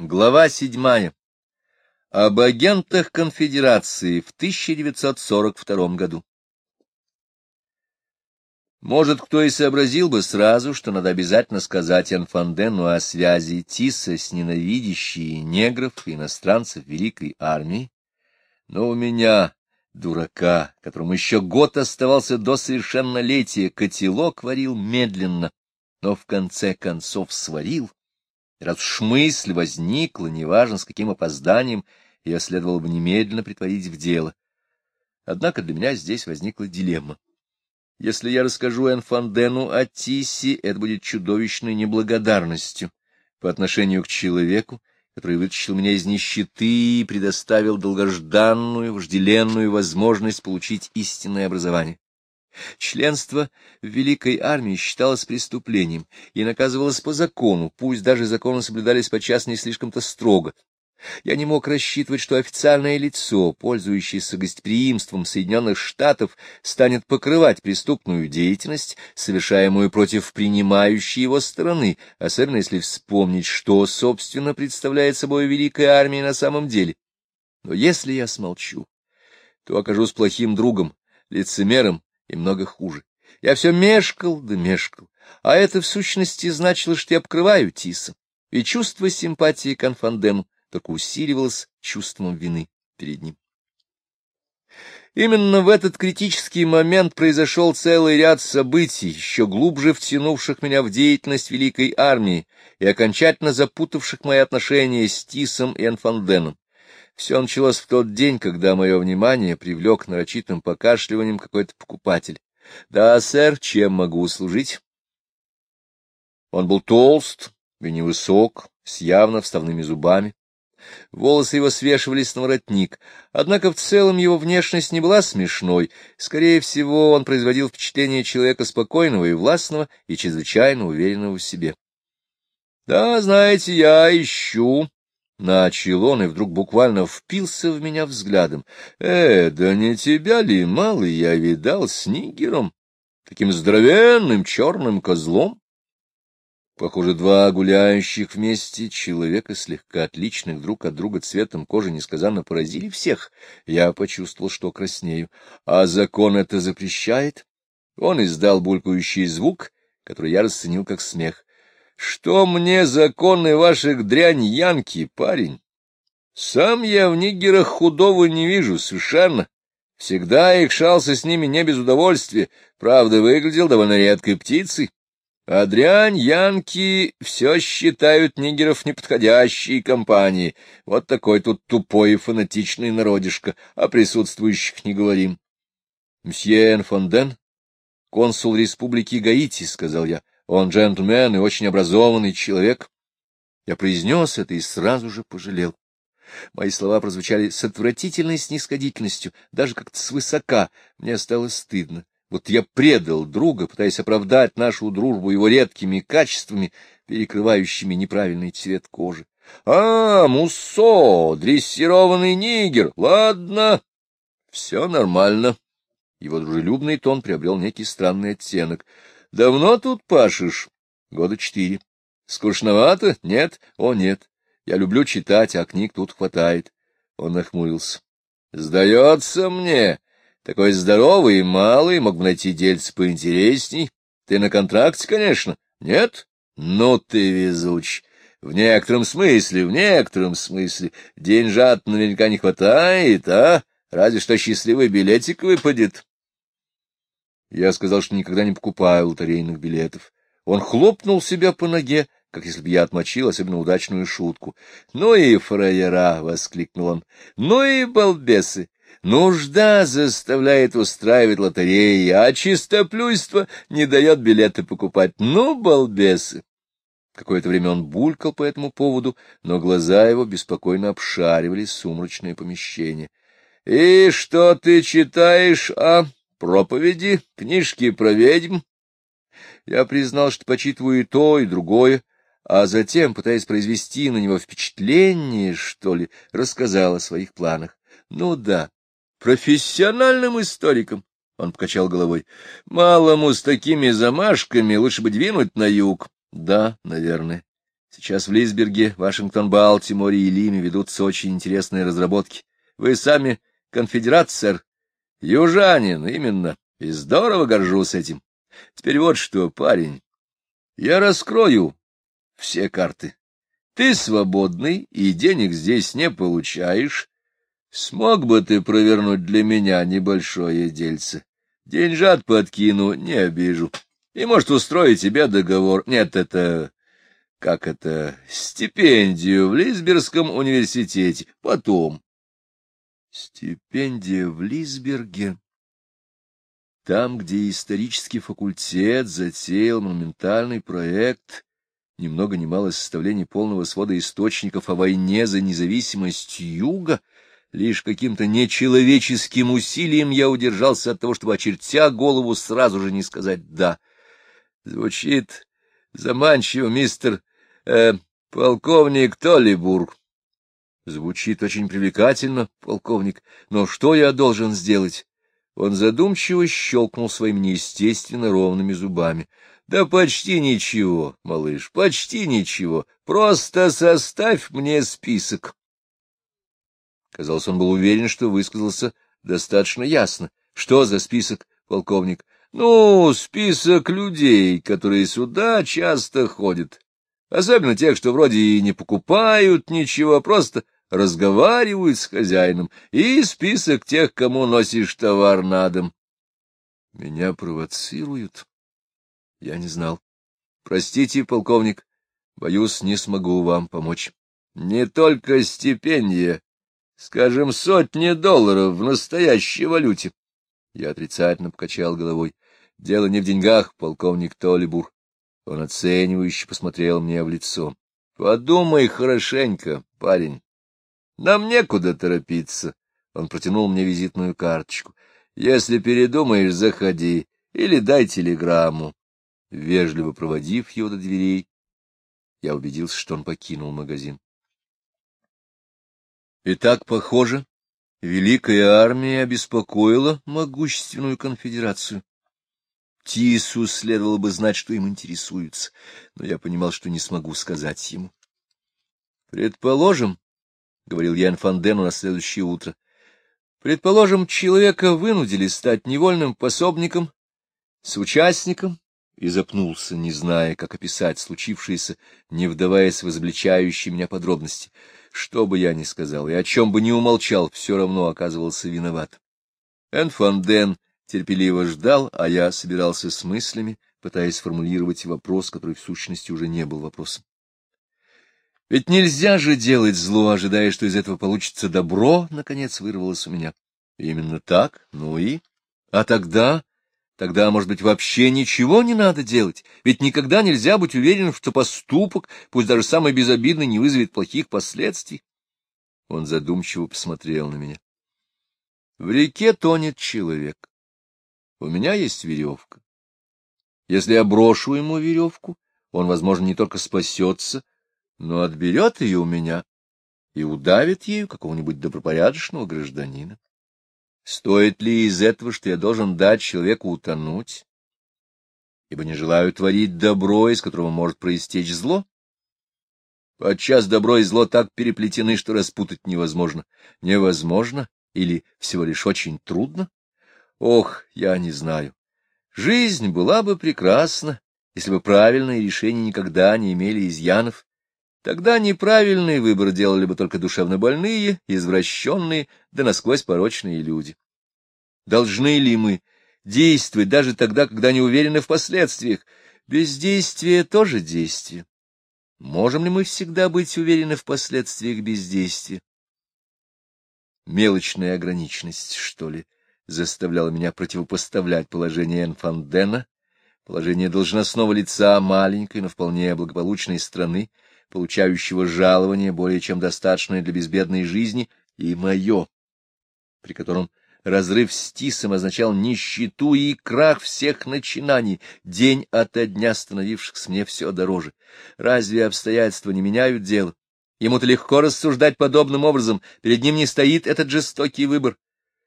Глава седьмая. Об агентах конфедерации в 1942 году. Может, кто и сообразил бы сразу, что надо обязательно сказать Энфандену о связи Тиса с ненавидящей негров и иностранцев Великой Армии, но у меня, дурака, которому еще год оставался до совершеннолетия, котелок варил медленно, но в конце концов сварил, Раз уж мысль возникла, неважно с каким опозданием, ее следовало бы немедленно притворить в дело. Однако для меня здесь возникла дилемма. Если я расскажу Энфандену о Тисе, это будет чудовищной неблагодарностью по отношению к человеку, который вытащил меня из нищеты и предоставил долгожданную, вожделенную возможность получить истинное образование. Членство в Великой Армии считалось преступлением и наказывалось по закону, пусть даже законы соблюдались подчас не слишком-то строго. Я не мог рассчитывать, что официальное лицо, пользующееся гостеприимством Соединенных Штатов, станет покрывать преступную деятельность, совершаемую против принимающей его стороны, особенно если вспомнить, что, собственно, представляет собой Великая Армия на самом деле. Но если я смолчу, то окажусь плохим другом, лицемером и много хуже. Я все мешкал да мешкал, а это в сущности значило, что я обкрываю Тиса, и чувство симпатии к Анфандену только усиливалось чувством вины перед ним. Именно в этот критический момент произошел целый ряд событий, еще глубже втянувших меня в деятельность Великой Армии и окончательно запутавших мои отношения с Тисом и Анфанденом. Все началось в тот день, когда мое внимание привлек нарочитым покашливанием какой-то покупатель. — Да, сэр, чем могу служить? Он был толст и невысок, с явно вставными зубами. Волосы его свешивались на воротник, однако в целом его внешность не была смешной. Скорее всего, он производил впечатление человека спокойного и властного, и чрезвычайно уверенного в себе. — Да, знаете, я ищу, Начал он и вдруг буквально впился в меня взглядом. — Э, да не тебя ли, малый, я видал с нигером, таким здоровенным черным козлом? Похоже, два гуляющих вместе человека, слегка отличных друг от друга цветом кожи, несказанно поразили всех. Я почувствовал, что краснею. А закон это запрещает? Он издал булькающий звук, который я расценил как смех. Что мне законы ваших дрянь янки, парень? Сам я в нигерах худого не вижу совершенно. Всегда их шался с ними не без удовольствия, правда, выглядел довольно редкой птицей. А дрянь янки все считают нигеров неподходящей компанией. Вот такой тут тупой и фанатичный народишко, о присутствующих не говорим. — Мсье Энфонден, консул республики Гаити, — сказал я, — он джентльмен и очень образованный человек. Я произнес это и сразу же пожалел. Мои слова прозвучали с отвратительной снисходительностью, даже как-то свысока. Мне стало стыдно. Вот я предал друга, пытаясь оправдать нашу дружбу его редкими качествами, перекрывающими неправильный цвет кожи. — А, Муссо, дрессированный нигер, ладно. Все нормально. Его дружелюбный тон приобрел некий странный оттенок. — Давно тут пашешь? — Года четыре. — Скучновато? Нет? О, нет. Я люблю читать, а книг тут хватает. Он нахмурился. — Сдается мне. Такой здоровый и малый, мог бы найти дельце поинтересней. Ты на контракте, конечно. Нет? Ну ты везуч. В некотором смысле, в некотором смысле. Деньжат наверняка не хватает, а? Разве что счастливый билетик выпадет. Я сказал, что никогда не покупаю лотерейных билетов. Он хлопнул себя по ноге, как если бы я отмочил особенно удачную шутку. — Ну и фраера! — воскликнул он. — Ну и балбесы! Нужда заставляет устраивать лотереи, а чистоплюйство не дает билеты покупать. Ну, балбесы! Какое-то время он булькал по этому поводу, но глаза его беспокойно обшаривали сумрачное помещение. — И что ты читаешь, а? Проповеди, книжки про ведьм. Я признал, что почитываю и то, и другое, а затем, пытаясь произвести на него впечатление, что ли, рассказал о своих планах. Ну да, профессиональным историком. Он покачал головой. Малому с такими замашками лучше бы двинуть на юг. Да, наверное. Сейчас в Лисберге, Вашингтон, Балтиморе и Лиме ведутся очень интересные разработки. Вы сами конфедерат, сэр? Южанин, именно. И здорово горжусь этим. Теперь вот что, парень. Я раскрою все карты. Ты свободный и денег здесь не получаешь. Смог бы ты провернуть для меня небольшое дельце? Деньжат подкину, не обижу. И, может, устроить тебе договор. Нет, это... Как это? Стипендию в Лисбергском университете. Потом. Стипендия в Лисберге. Там, где исторический факультет затеял монументальный проект, ни много ни мало составление полного свода источников о войне за независимость Юга, лишь каким-то нечеловеческим усилием я удержался от того, чтобы, очертя голову, сразу же не сказать «да». Звучит заманчиво, мистер э, полковник Толлибург. Звучит очень привлекательно, полковник, но что я должен сделать? Он задумчиво щелкнул своими неестественно ровными зубами. Да почти ничего, малыш, почти ничего. Просто составь мне список. Казалось, он был уверен, что высказался достаточно ясно. Что за список, полковник? Ну, список людей, которые сюда часто ходят. Особенно тех, что вроде и не покупают ничего, просто разговаривают с хозяином, и список тех, кому носишь товар на дом. Меня провоцируют. Я не знал. Простите, полковник, боюсь, не смогу вам помочь. Не только стипендия, скажем, сотни долларов в настоящей валюте. Я отрицательно покачал головой. Дело не в деньгах, полковник Толибур. Он оценивающе посмотрел мне в лицо. Подумай хорошенько, парень. Нам некуда торопиться. Он протянул мне визитную карточку. Если передумаешь, заходи или дай телеграмму. Вежливо проводив его до дверей, я убедился, что он покинул магазин. И так, похоже, великая армия обеспокоила могущественную конфедерацию. Тису следовало бы знать, что им интересуется, но я понимал, что не смогу сказать ему. Предположим, — говорил я Инфандену на следующее утро. Предположим, человека вынудили стать невольным пособником, соучастником, и запнулся, не зная, как описать случившееся, не вдаваясь в изобличающие меня подробности. Что бы я ни сказал и о чем бы ни умолчал, все равно оказывался виноват. Энфанден терпеливо ждал, а я собирался с мыслями, пытаясь сформулировать вопрос, который в сущности уже не был вопросом. Ведь нельзя же делать зло, ожидая, что из этого получится добро, — наконец вырвалось у меня. Именно так, ну и... А тогда... Тогда, может быть, вообще ничего не надо делать, ведь никогда нельзя быть уверенным, что поступок, пусть даже самый безобидный, не вызовет плохих последствий. Он задумчиво посмотрел на меня. В реке тонет человек. У меня есть веревка. Если я брошу ему веревку, он, возможно, не только спасется, но отберет ее у меня и удавит ею какого-нибудь добропорядочного гражданина. Стоит ли из этого, что я должен дать человеку утонуть, ибо не желаю творить добро, из которого может проистечь зло? Подчас добро и зло так переплетены, что распутать невозможно. Невозможно или всего лишь очень трудно? Ох, я не знаю. Жизнь была бы прекрасна, если бы правильные решения никогда не имели изъянов, Тогда неправильный выбор делали бы только душевно больные, извращенные, да насквозь порочные люди. Должны ли мы действовать даже тогда, когда не уверены в последствиях? Бездействие тоже действие. Можем ли мы всегда быть уверены в последствиях бездействия? Мелочная ограниченность, что ли, заставляла меня противопоставлять положение Энфандена, положение должностного лица маленькой, но вполне благополучной страны, получающего жалование более чем достаточное для безбедной жизни, и мое, при котором разрыв с Тисом означал нищету и крах всех начинаний, день ото дня становившихся мне все дороже. Разве обстоятельства не меняют дело? Ему-то легко рассуждать подобным образом, перед ним не стоит этот жестокий выбор.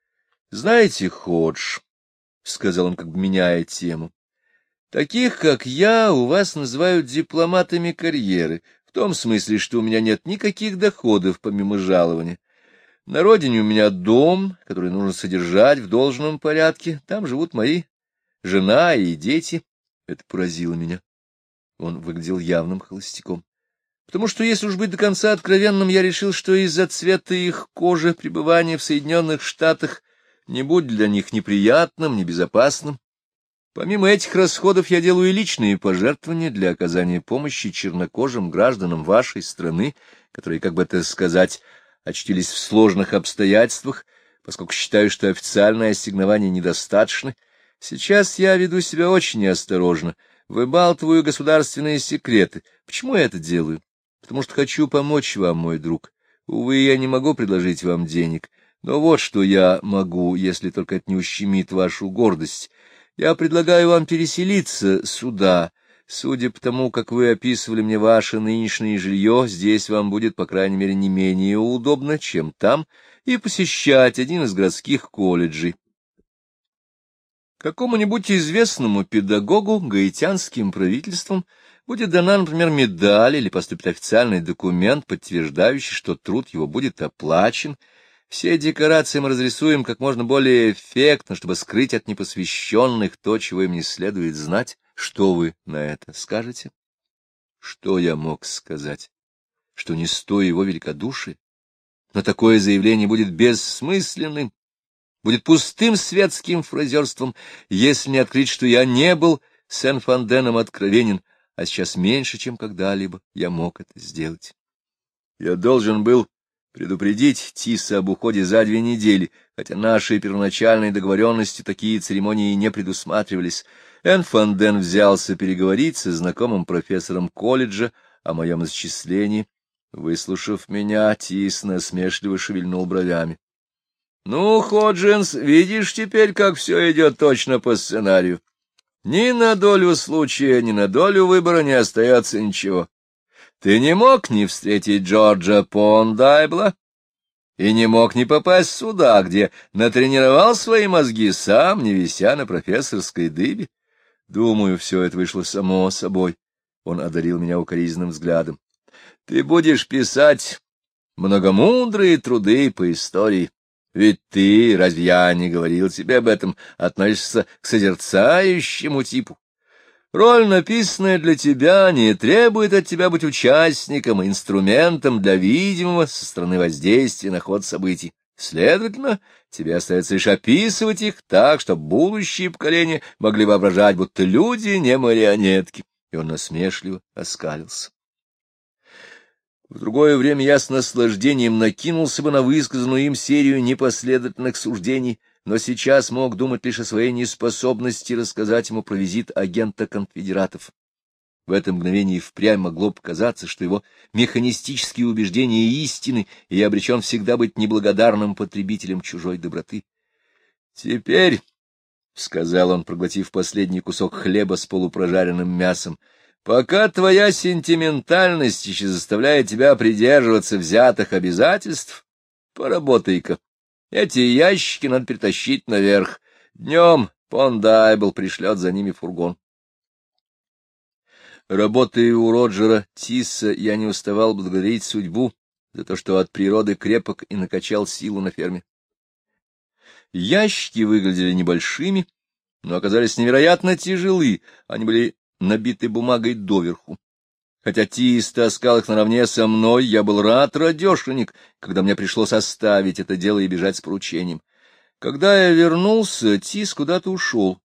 — Знаете, Ходж, — сказал он, как бы меняя тему, — таких, как я, у вас называют дипломатами карьеры, В том смысле, что у меня нет никаких доходов помимо жалования. На родине у меня дом, который нужно содержать в должном порядке. Там живут мои жена и дети. Это поразило меня. Он выглядел явным холостяком. Потому что, если уж быть до конца откровенным, я решил, что из-за цвета их кожи пребывание в Соединенных Штатах не будет для них неприятным, небезопасным. Помимо этих расходов я делаю и личные пожертвования для оказания помощи чернокожим гражданам вашей страны, которые, как бы это сказать, очтились в сложных обстоятельствах, поскольку считаю, что официальное ассигнование недостаточно. Сейчас я веду себя очень неосторожно, выбалтываю государственные секреты. Почему я это делаю? Потому что хочу помочь вам, мой друг. Увы, я не могу предложить вам денег, но вот что я могу, если только это не ущемит вашу гордость. Я предлагаю вам переселиться сюда. Судя по тому, как вы описывали мне ваше нынешнее жилье, здесь вам будет, по крайней мере, не менее удобно, чем там, и посещать один из городских колледжей. Какому-нибудь известному педагогу гаитянским правительством будет дана, например, медаль или поступит официальный документ, подтверждающий, что труд его будет оплачен, все декорации мы разрисуем как можно более эффектно, чтобы скрыть от непосвященных то, чего им не следует знать. Что вы на это скажете? Что я мог сказать? Что не стою его великодушия? Но такое заявление будет бессмысленным, будет пустым светским фразерством, если не открыть, что я не был Сен-Фанденом откровенен, а сейчас меньше, чем когда-либо я мог это сделать. Я должен был предупредить Тиса об уходе за две недели, хотя нашей первоначальной договоренности такие церемонии не предусматривались. Энфанден взялся переговорить со знакомым профессором колледжа о моем исчислении. Выслушав меня, Тис насмешливо шевельнул бровями. — Ну, Ходжинс, видишь теперь, как все идет точно по сценарию. Ни на долю случая, ни на долю выбора не остается ничего. Ты не мог не встретить Джорджа Пондайбла и не мог не попасть сюда, где натренировал свои мозги сам, не вися на профессорской дыбе. Думаю, все это вышло само собой. Он одарил меня укоризненным взглядом. Ты будешь писать многомудрые труды по истории. Ведь ты, разве я не говорил тебе об этом, относишься к созерцающему типу? Роль, написанная для тебя, не требует от тебя быть участником, инструментом для видимого со стороны воздействия на ход событий. Следовательно, тебе остается лишь описывать их так, чтобы будущие поколения могли воображать, будто люди не марионетки. И он насмешливо оскалился. В другое время я с наслаждением накинулся бы на высказанную им серию непоследовательных суждений, но сейчас мог думать лишь о своей неспособности рассказать ему про визит агента конфедератов. В это мгновение впрямь могло показаться, что его механистические убеждения истины, и я обречен всегда быть неблагодарным потребителем чужой доброты. — Теперь, — сказал он, проглотив последний кусок хлеба с полупрожаренным мясом, — пока твоя сентиментальность еще заставляет тебя придерживаться взятых обязательств, поработай-ка. Эти ящики надо перетащить наверх. Днем Пондайбл пришлет за ними фургон. Работая у Роджера Тисса, я не уставал благодарить судьбу за то, что от природы крепок и накачал силу на ферме. Ящики выглядели небольшими, но оказались невероятно тяжелы, они были набиты бумагой доверху. Хотя Тис таскал их наравне со мной, я был рад, радешенек, когда мне пришлось оставить это дело и бежать с поручением. Когда я вернулся, Тис куда-то ушел.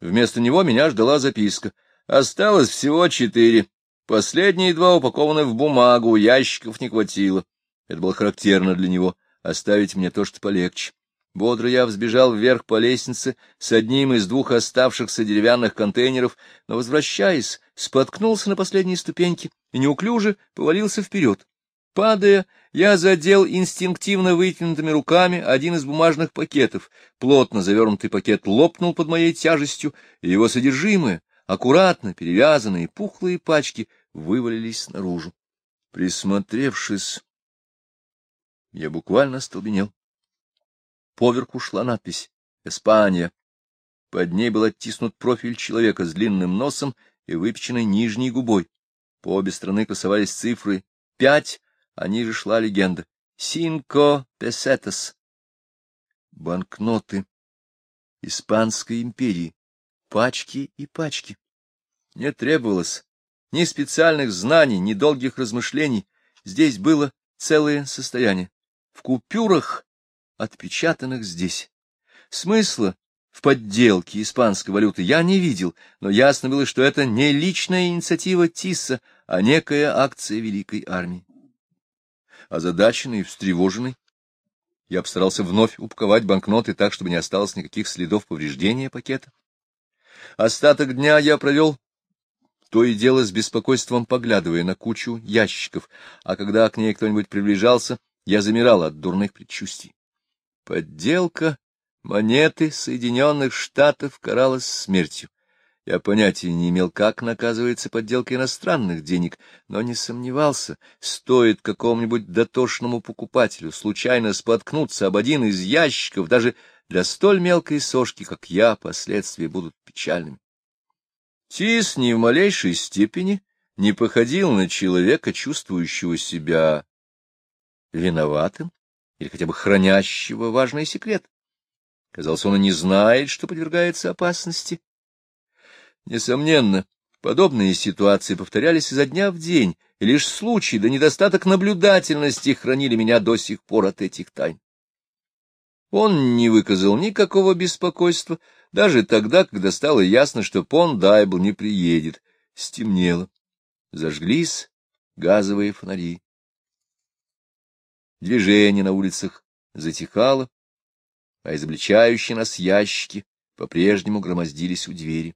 Вместо него меня ждала записка. Осталось всего четыре. Последние два упакованы в бумагу, ящиков не хватило. Это было характерно для него — оставить мне то, что полегче. Бодро я взбежал вверх по лестнице с одним из двух оставшихся деревянных контейнеров, но, возвращаясь, споткнулся на последней ступеньке и неуклюже повалился вперед. Падая, я задел инстинктивно вытянутыми руками один из бумажных пакетов. Плотно завернутый пакет лопнул под моей тяжестью, и его содержимое, аккуратно перевязанные пухлые пачки, вывалились наружу. Присмотревшись, я буквально остолбенел. Поверху шла надпись «Испания». Под ней был оттиснут профиль человека с длинным носом и выпеченной нижней губой. По обе стороны красовались цифры пять, а ниже шла легенда. Синко песетас. Банкноты Испанской империи. Пачки и пачки. Не требовалось ни специальных знаний, ни долгих размышлений. Здесь было целое состояние. В купюрах, отпечатанных здесь. Смысла в подделке испанской валюты я не видел, но ясно было, что это не личная инициатива Тисса, а некая акция Великой Армии. Озадаченный и встревоженный, я постарался вновь упаковать банкноты так, чтобы не осталось никаких следов повреждения пакета. Остаток дня я провел то и дело с беспокойством поглядывая на кучу ящиков, а когда к ней кто-нибудь приближался, я замирал от дурных предчувствий. Подделка монеты Соединенных Штатов каралась смертью. Я понятия не имел, как наказывается подделка иностранных денег, но не сомневался, стоит какому-нибудь дотошному покупателю случайно споткнуться об один из ящиков, даже для столь мелкой сошки, как я, последствия будут печальными. Тис ни в малейшей степени не походил на человека, чувствующего себя виноватым или хотя бы хранящего важный секрет. Казалось, он и не знает, что подвергается опасности. Несомненно, подобные ситуации повторялись изо дня в день, и лишь случаи да недостаток наблюдательности хранили меня до сих пор от этих тайн. Он не выказал никакого беспокойства, даже тогда, когда стало ясно, что Пон Дайбл не приедет. Стемнело. Зажглись газовые фонари. Движение на улицах затихало, а изобличающие нас ящики по-прежнему громоздились у двери.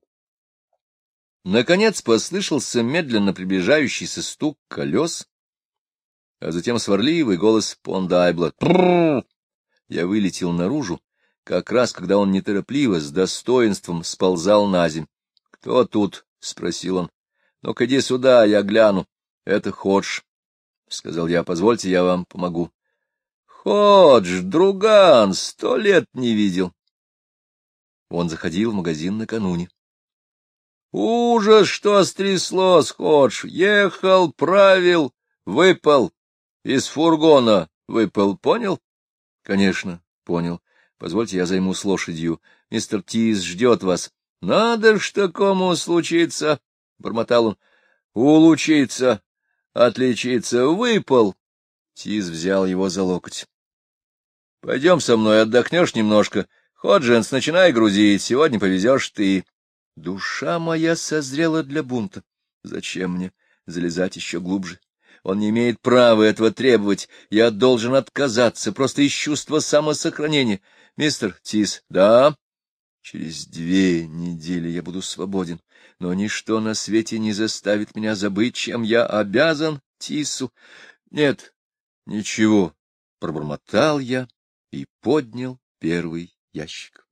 Наконец послышался медленно приближающийся стук колес, а затем сварливый голос Пондайбла. Я вылетел наружу, как раз когда он неторопливо, с достоинством сползал на земь. — Кто тут? — спросил он. — Ну-ка иди сюда, я гляну. — Это Ходж, — сказал я. — Позвольте, я вам помогу. — Ходж, друган, сто лет не видел. Он заходил в магазин накануне. — Ужас, что стряслось, Ходж! Ехал, правил, выпал. Из фургона выпал, понял? — Конечно, понял. Позвольте, я займусь лошадью. Мистер Тиз ждет вас. — Надо ж такому случиться, — бормотал он. — Улучиться, отличиться, выпал. Тиз взял его за локоть. — Пойдем со мной, отдохнешь немножко. Ходжинс, начинай грузить, сегодня повезешь ты. Душа моя созрела для бунта. Зачем мне залезать еще глубже? Он не имеет права этого требовать. Я должен отказаться, просто из чувства самосохранения. Мистер Тис, да? Через две недели я буду свободен, но ничто на свете не заставит меня забыть, чем я обязан Тису. Нет, ничего, пробормотал я и поднял первый ящик.